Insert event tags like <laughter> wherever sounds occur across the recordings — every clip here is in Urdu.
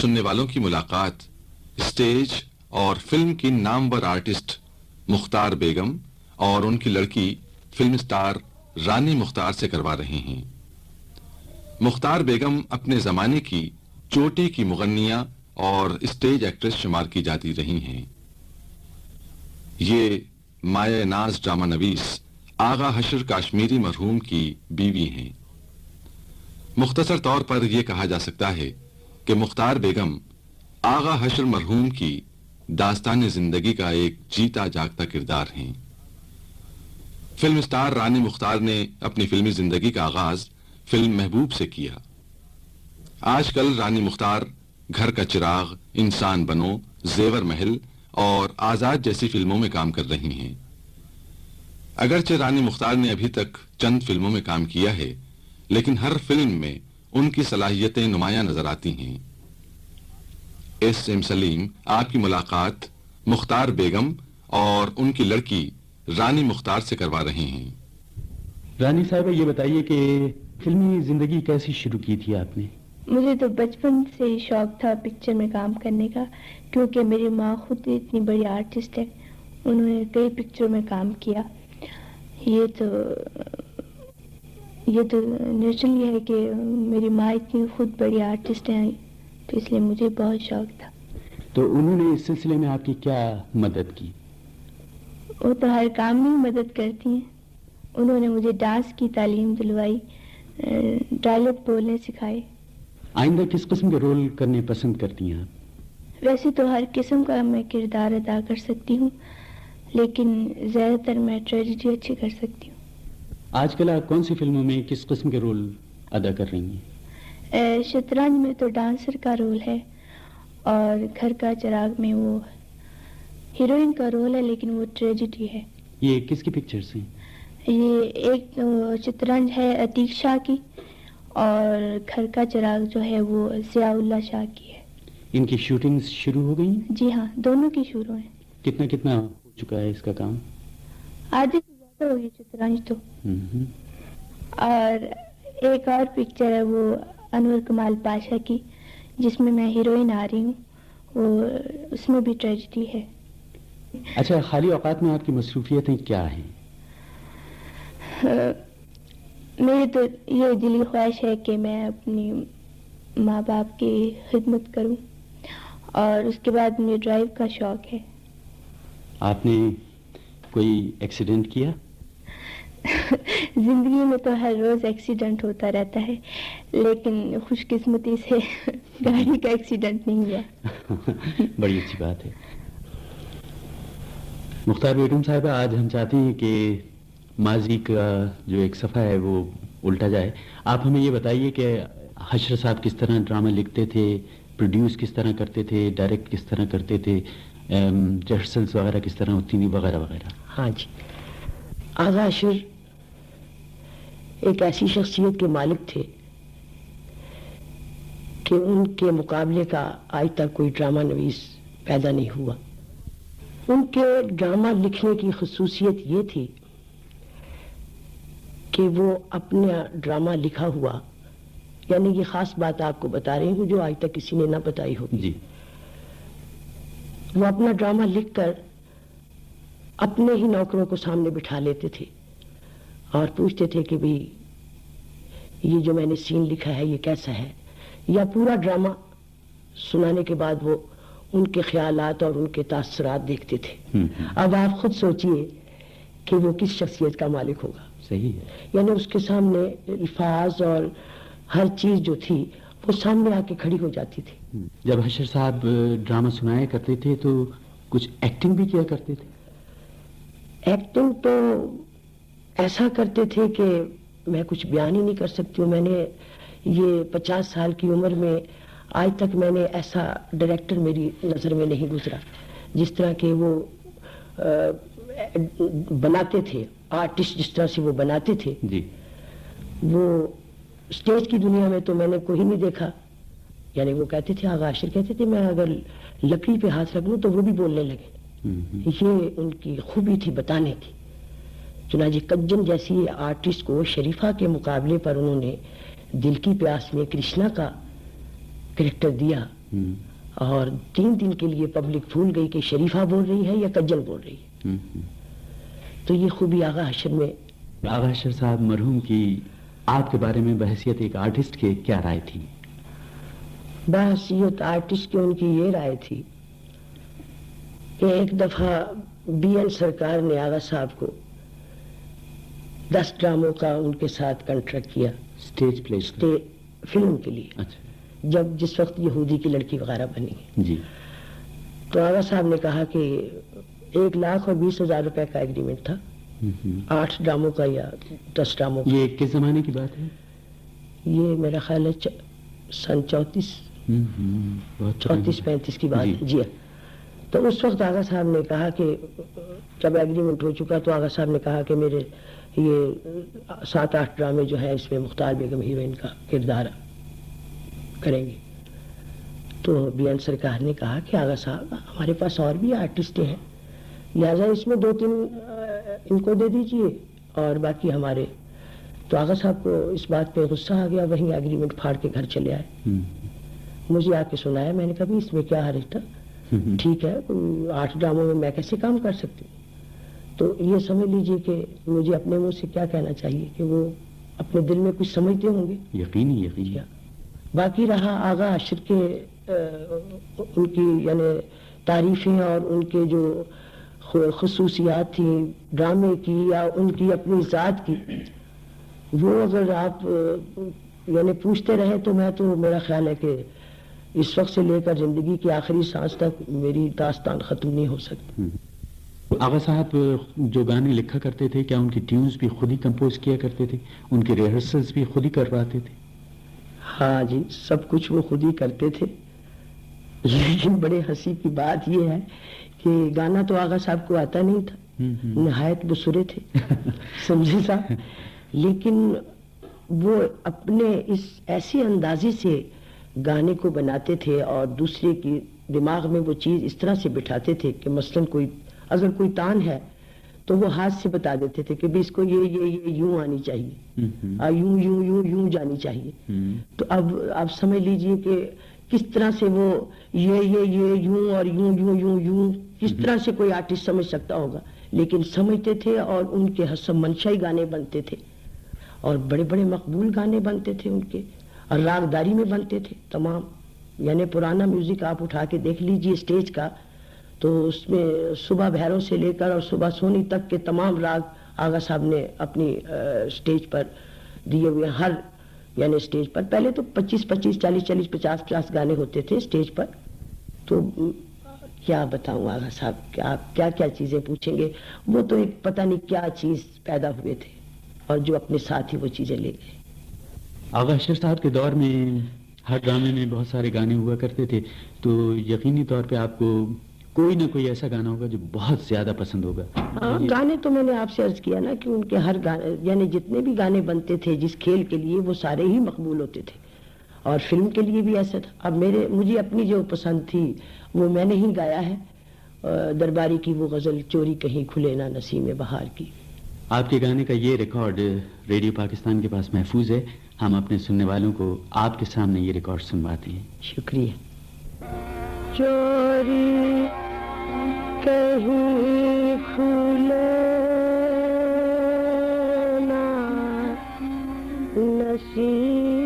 سننے والوں کی ملاقات، اسٹیج اور فلم کی نامور آرٹسٹ مختار بیگم اور ان کی لڑکی فلم سٹار رانی مختار سے کروا رہے ہیں۔ مختار بیگم اپنے زمانے کی چوٹی کی مغنیہ اور اسٹیج ایکٹریس شمار کی جاتی رہی ہیں۔ یہ مایا ناز ڈرامہ نویس آغا حشر کاشمیری مرحوم کی بیوی ہیں۔ مختصر طور پر یہ کہا جا سکتا ہے کہ مختار بیگم، آغا حشر مرحوم کی داستان زندگی کا ایک جیتا جاگتا کردار ہیں۔ فلم سٹار رانی مختار نے اپنی فلمی زندگی کا آغاز فلم محبوب سے کیا۔ آج کل رانی مختار گھر کا چراغ، انسان بنو، زیور محل اور آزاد جیسی فلموں میں کام کر رہی ہیں۔ اگرچہ رانی مختار نے ابھی تک چند فلموں میں کام کیا ہے، لیکن ہر فلم میں ان کی صلاحیتیں نمایاں نظر آتی ہیں۔ ایس ایم سلیم آپ کی ملاقات مختار بیگم اور ان کی لڑکی رانی مختار سے کروا رہے ہیں۔ رانی صاحبہ یہ بتائیے کہ فلمی زندگی کیسی شروع کی تھی آپ نے؟ مجھے تو بچپن سے ہی شوق تھا پکچر میں کام کرنے کا کیونکہ میری ماں خود اتنی بڑی آرٹسٹ ہے انہوں نے کئی پکچروں میں کام کیا۔ یہ تو یہ تو نیچرل یہ ہے کہ میری ماں اتنی خود بڑی آرٹسٹ ہیں تو اس لیے مجھے بہت شوق تھا۔ تو انہوں نے اس سلسلے میں آپ کی کیا مدد کی؟ وہ تو ہر کام میں مدد کرتی ہیں۔ انہوں نے مجھے ڈانس کی تعلیم دلوائی ڈائلگ بولنے سکھائے۔ آئندہ کس قسم کے رول کرنے پسند کرتی ہیں آپ؟ ویسے تو ہر قسم کا میں کردار ادا کر سکتی ہوں لیکن زیادہ تر میں ٹریجڈی اچھی کر سکتی ہوں۔ آج کل آپ کون سی فلموں میں کس قسم کے رول ادا کر رہی ہیں؟ شطرنج میں تو ڈانسر کا رول ہے اور گھر کا چراغ میں وہ ہیروئن کا رول ہے لیکن وہ ٹریجڈی ہے۔ یہ کس کی پکچرز ہیں؟ یہ ایک شطرنج ہے عتیق شاہ کی اور گھر کا چراغ جو ہے وہ ضیاء اللہ شاہ کی ہے۔ ان کی شوٹنگ شروع ہو گئی جی ہاں دونوں کی شروع ہیں۔ کتنا کتنا ہو چکا ہے اس کا کام؟ آدھے زیادہ ہوگی شطرنج تو اور ایک اور پکچر ہے وہ انور کمال پاشا کی جس میں میں ہیروئن آ رہی ہوں۔ وہ اس میں بھی ٹریجڈی ہے۔ اچھا خالی اوقات میں آپ کی مصروفیتیں کیا ہیں؟ میری تو یہ دلی خواہش ہے کہ میں اپنی ماں باپ کی خدمت کروں۔ اور اس کے بعد مجھے ڈرائیو کا شوق ہے۔ آپ نے کوئی ایکسیڈنٹ کیا؟ <laughs> زندگی میں تو ہر روز ایکسیڈنٹ ہوتا رہتا ہے لیکن خوش قسمتی سے <laughs> گاڑی کا ایکسیڈنٹ نہیں ہوا۔ <laughs> بڑی اچھی بات ہے۔ مختار بیگم صاحبہ آج ہم چاہتے ہیں کہ ماضی کا جو ایک صفحہ ہے وہ الٹا جائے۔ آپ ہمیں یہ بتائیے کہ حشر صاحب کس طرح ڈرامہ لکھتے تھے پروڈیوس کس طرح کرتے تھے ڈائریکٹ کس طرح کرتے تھے ریہرسلس وغیرہ کس طرح ہوتی تھی وغیرہ وغیرہ۔ ہاں جی۔ آغا حشر ایک ایسی شخصیت کے مالک تھے کہ ان کے مقابلے کا آج تک کوئی ڈرامہ نویس پیدا نہیں ہوا۔ ان کے ڈرامہ لکھنے کی خصوصیت یہ تھی کہ وہ اپنا ڈرامہ لکھا ہوا یعنی یہ خاص بات آپ کو بتا رہی ہوں جو آج تک کسی نے نہ بتائی ہوگی جی۔ وہ اپنا ڈرامہ لکھ کر اپنے ہی نوکروں کو سامنے بٹھا لیتے تھے۔ اور پوچھتے تھے کہ بھی یہ جو میں نے سین لکھا ہے یہ کیسا ہے؟ یا پورا ڈرامہ؟ سنانے کے بعد وہ ان کے خیالات اور ان کے تاثرات دیکھتے تھے۔ اب آپ خود سوچئے کہ وہ کس شخصیت کا مالک ہوگا۔ صحیح ہے۔ یعنی اس کے سامنے الفاظ اور ہر چیز جو تھی وہ سامنے آ کے کھڑی ہو جاتی تھی۔ جب حشر صاحب ڈرامہ سنایا کرتے تھے تو کچھ ایکٹنگ بھی کیا کرتے تھے؟ ایکٹنگ تو ایسا کرتے تھے کہ میں کچھ بیان ہی نہیں کر سکتی ہوں۔ میں نے یہ پچاس سال کی عمر میں آج تک میں نے ایسا ڈائریکٹر میری نظر میں نہیں گزرا جس طرح کہ وہ بناتے تھے آرٹسٹ جس طرح سے وہ بناتے تھے۔ جی۔ وہ اسٹیج کی دنیا میں تو میں نے کوئی نہیں دیکھا۔ یعنی وہ کہتے تھے آغاشر کہتے تھے میں اگر لکڑی پہ ہاتھ رکھ لوں تو وہ بھی بولنے لگے۔ یہ ان کی خوبی تھی بتانے کی۔ چنانچہ کجن جیسی آرٹسٹ کو شریفہ کے مقابلے پر انہوں نے دل کی پیاس میں کرشنا کا کریکٹر دیا۔ اور تین دن کے لیے پبلک بھول گئی کہ شریفہ بول رہی ہے یا کجل بول رہی ہے۔ تو یہ خوبی آغا حشر میں آغا اشر صاحب مرحوم کی آپ کے بارے میں بحثیت ایک آرٹسٹ کے کیا رائے تھی؟ بحثیت آرٹسٹ کی ان کی یہ رائے تھی کہ ایک دفعہ بی این سرکار نے آغا صاحب کو دس ڈراموں کا ان کے ساتھ کنٹریکٹ کیا۔ اسٹیج پلے فلم کے لیے۔ اچھا۔ جب جس وقت یہودی کی لڑکی وغیرہ بنی۔ جی۔ تو آغا صاحب نے کہا کہ ایک لاکھ اور بیس ہزار روپے کا ایگریمنٹ تھا۔ آٹھ ڈراموں کا یا دس ڈراموں کا۔ یہ کس زمانے کی بات ہے؟ یہ میرا خیال ہے سن چونتیس۔ چونتیس پینتیس کی بات۔ جی۔ ہے جی ہاں۔ تو اس وقت آغا صاحب نے کہا کہ جب ایگریمنٹ ہو چکا تو آغا صاحب نے کہا کہ میرے یہ سات آٹھ ڈرامے جو ہیں اس میں مختار بیگم ہیروئن کا کردار کریں گے۔ تو بی این سرکار نے کہا کہ آغا صاحب ہمارے پاس اور بھی آرٹسٹ ہیں۔ لہٰذا اس میں دو تین ان کو دے دیجیے اور باقی ہمارے۔ تو آغا صاحب کو اس بات پہ غصہ آ گیا وہیں ایگریمنٹ پھاڑ کے گھر چلے آئے۔ مجھے آ کے سنایا میں نے کہا بھی اس میں کیا حرج تھا۔ ٹھیک ہے آٹھ ڈراموں میں میں کیسے کام کر سکتی ہوں؟ تو یہ سمجھ لیجیے کہ مجھے اپنے منہ سے کیا کہنا چاہیے کہ وہ اپنے دل میں کچھ سمجھتے ہوں گے؟ یقینی یقینی۔ باقی رہا آغا عشر کے ان کی یعنی تعریفیں اور ان کے جو خصوصیات تھیں ڈرامے کی یا ان کی اپنی ذات کی وہ اگر آپ یعنی پوچھتے رہے تو میں تو میرا خیال ہے کہ اس وقت سے لے کر زندگی کی آخری سانس تک میری داستان ختم نہیں ہو سکتی۔ آغا صاحب جو گانے لکھا کرتے تھے کیا ان کی ٹیونز بھی خود ہی کمپوز کیا کرتے تھے؟ ان کے ریہرسلز بھی خود ہی کرواتے تھے؟ ہاں جی سب کچھ وہ خود ہی کرتے تھے۔ لیکن بڑے ہنسی کی بات یہ ہے کہ گانا تو آغا صاحب کو آتا نہیں تھا۔ نہایت بسرے تھے۔ سمجھے صاحب؟ لیکن وہ اپنے اس ایسے اندازے سے گانے کو بناتے تھے اور دوسرے کی دماغ میں وہ چیز اس طرح سے بٹھاتے تھے کہ مثلا کوئی اگر کوئی تان ہے تو وہ ہاتھ سے بتا دیتے تھے کہ بھی اس کو یہ یہ یہ یوں آنی چاہیے۔ آ، یوں یوں یوں یوں جانی چاہیے۔ تو اب آپ سمجھ لیجیے کہ کس طرح سے وہ یہ یہ یہ یوں اور یوں یوں یوں یوں کس طرح سے کوئی آرٹسٹ سمجھ سکتا ہوگا۔ لیکن سمجھتے تھے اور ان کے حسب منشائی گانے بنتے تھے۔ اور بڑے بڑے مقبول گانے بنتے تھے ان کے۔ اور راگداری میں بنتے تھے تمام۔ یعنی پرانا میوزک آپ اٹھا کے دیکھ لیجیے اسٹیج کا۔ تو اس میں صبح بھیروں سے لے کر اور صبح سونی تک کے تمام راگ آغا صاحب نے اپنی اسٹیج پر دیے ہوئے ہر یعنی اسٹیج پر۔ پہلے تو پچیس پچیس، چالیس چالیس، پچاس پچاس گانے ہوتے تھے اسٹیج پر۔ تو کیا بتاؤں آغا صاحب کہ آپ کیا کیا چیزیں پوچھیں گے؟ وہ تو ایک پتہ نہیں کیا چیز پیدا ہوئے تھے اور جو اپنے ساتھ ہی وہ چیزیں لے گئے۔ آغا اشر صاحب کے دور میں ہر ڈرامے میں بہت سارے گانے ہوا کرتے تھے۔ تو یقینی طور پہ آپ کو کوئی نہ کوئی ایسا گانا ہوگا جو بہت زیادہ پسند ہوگا۔ ہاں گانے تو میں نے آپ سے عرض کیا نا کہ ان کے ہر گانے یعنی جتنے بھی گانے بنتے تھے جس کھیل کے لیے وہ سارے ہی مقبول ہوتے تھے۔ اور فلم کے لیے بھی ایسا تھا۔ اب میرے مجھے اپنی جو پسند تھی وہ میں نے ہی گایا ہے۔ درباری کی وہ غزل چوری کہیں کھلے نہ نسیم بہار کی۔ آپ کے گانے کا یہ ریکارڈ ریڈیو پاکستان کے پاس محفوظ ہے۔ ہم اپنے سننے والوں کو آپ کے سامنے یہ ریکارڈ سنواتے ہیں۔ شکریہ۔ چوری کہیں کھلے نصیب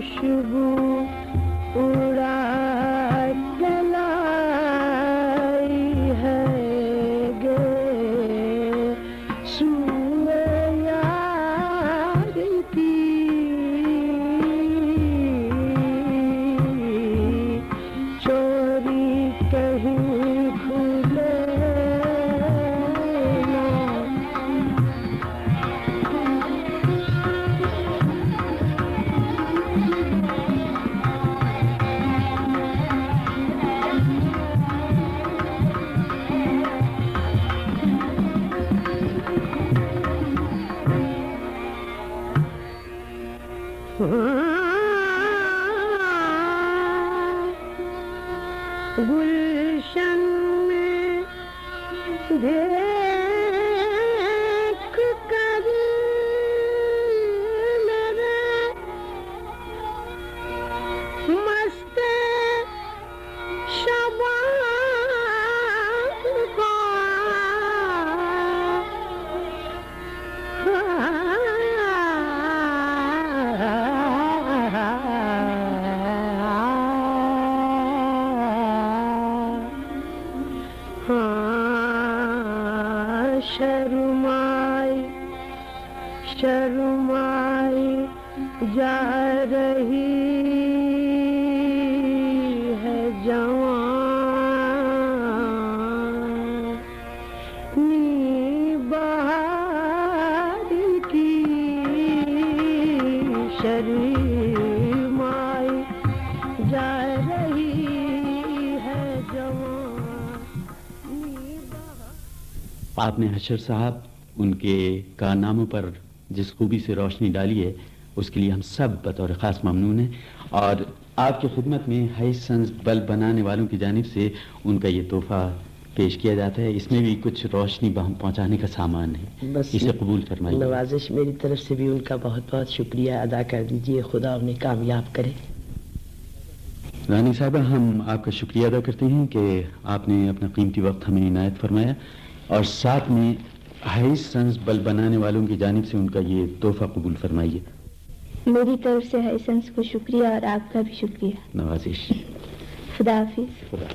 خوشبو اڑا گلشن میں دیکھ جا رہی ہے جوان۔ نی بہار کی شرمائی جا رہی ہے جوان۔ آپ نے حشر صاحب ان کے کارناموں پر جس خوبی سے روشنی ڈالی ہے اس کے لیے ہم سب بطور خاص ممنون ہیں۔ اور آپ کی خدمت میں ہائی سنس بلب بنانے والوں کی جانب سے ان کا یہ تحفہ پیش کیا جاتا ہے۔ اس میں بھی کچھ روشنی بہم پہنچانے کا سامان ہے۔ بس اسے قبول فرمائیے۔ نوازش میری طرف سے بھی ان کا بہت بہت شکریہ۔ ادا کر دیجیے خدا انہیں کامیاب کرے۔ رانی صاحبہ ہم آپ کا شکریہ ادا کرتے ہیں کہ آپ نے اپنا قیمتی وقت ہمیں عنایت فرمایا۔ اور ساتھ میں ہائی سنس بلب بنانے والوں کی جانب سے ان کا یہ تحفہ قبول فرمائیے۔ میری طرف سے ہیسنس کو شکریہ اور آپ کا بھی شکریہ۔ نوازش۔ خدا حافظ۔ خدا